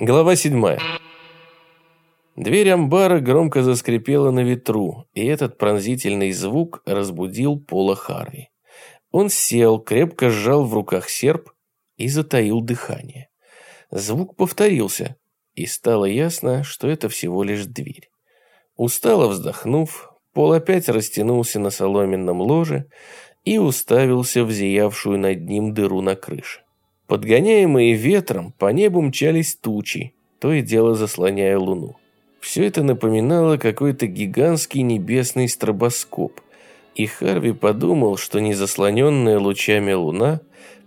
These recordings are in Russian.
Глава седьмая. Дверь амбара громко заскрипела на ветру, и этот пронзительный звук разбудил Пола Харви. Он сел, крепко сжал в руках серп и затаил дыхание. Звук повторился, и стало ясно, что это всего лишь дверь. Устало вздохнув, Пол опять растянулся на соломенном ложе и уставился в зиявшую над ним дыру на крыше. Подгоняемые ветром, по небу мчались тучи, то и дело заслоняя луну. Все это напоминало какой-то гигантский небесный стробоскоп, и Харви подумал, что незаслоненная лучами луна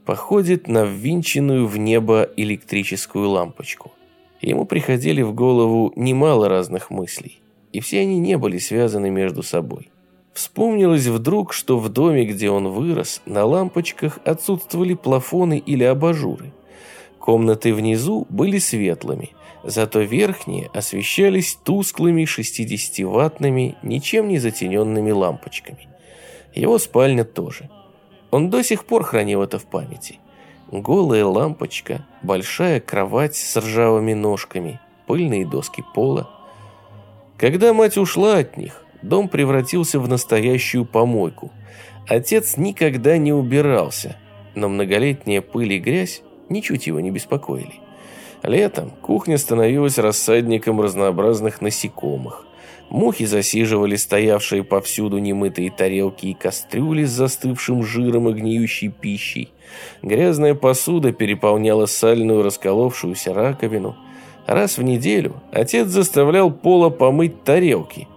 походит на ввинченную в небо электрическую лампочку. Ему приходили в голову немало разных мыслей, и все они не были связаны между собой. Вспомнилось вдруг, что в доме, где он вырос, на лампочках отсутствовали плафоны или абажуры. Комнаты внизу были светлыми, зато верхние освещались тусклыми 60-ваттными, ничем не затененными лампочками. Его спальня тоже. Он до сих пор хранил это в памяти. Голая лампочка, большая кровать с ржавыми ножками, пыльные доски пола. Когда мать ушла от них, дом превратился в настоящую помойку. Отец никогда не убирался, но многолетняя пыль и грязь ничуть его не беспокоили. Летом кухня становилась рассадником разнообразных насекомых. Мухи засиживали стоявшие повсюду немытые тарелки и кастрюли с застывшим жиром и гниющей пищей. Грязная посуда переполняла сальную расколовшуюся раковину. Раз в неделю отец заставлял Пола помыть тарелки,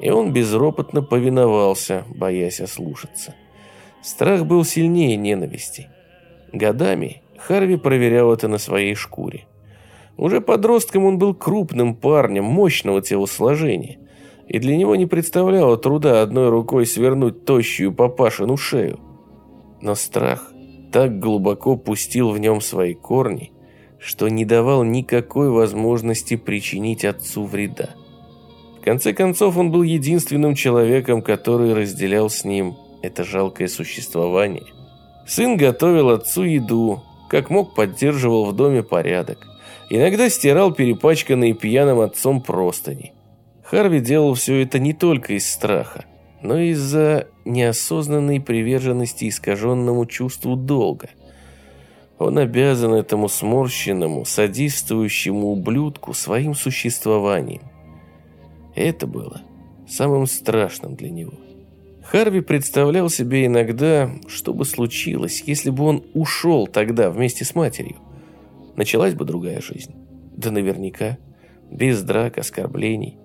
и он безропотно повиновался, боясь ослушаться. Страх был сильнее ненависти. Годами Харви проверял это на своей шкуре. Уже подростком он был крупным парнем, мощного телосложения, и для него не представляло труда одной рукой свернуть тощую папашину шею. Но страх так глубоко пустил в нем свои корни, что не давал никакой возможности причинить отцу вреда. Конце концов, он был единственным человеком, который разделял с ним это жалкое существование. Сын готовил отцу еду, как мог поддерживал в доме порядок. Иногда стирал перепачканные пьяным отцом простыни. Харви делал все это не только из страха, но и из-за неосознанной приверженности искаженному чувству долга. Он обязан этому сморщенному, содействующему ублюдку своим существованием. Это было самым страшным для него. Харви представлял себе иногда, что бы случилось, если бы он ушел тогда вместе с матерью. Началась бы другая жизнь. Да наверняка. Без драк, оскорблений.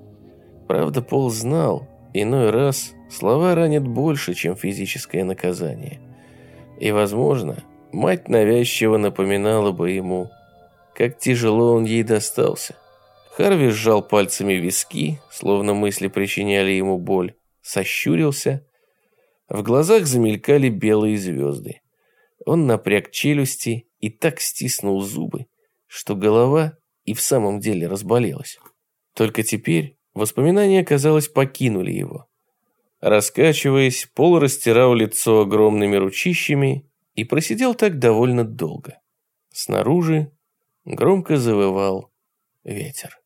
Правда, Пол знал, иной раз слова ранят больше, чем физическое наказание. И, возможно, мать навязчиво напоминала бы ему, как тяжело он ей достался. Харви сжал пальцами виски, словно мысли причиняли ему боль, сощурился. В глазах замелькали белые звезды. Он напряг челюсти и так стиснул зубы, что голова и в самом деле разболелась. Только теперь воспоминания, казалось, покинули его. Раскачиваясь, Пол растирал лицо огромными ручищами и просидел так довольно долго. Снаружи громко завывал ветер.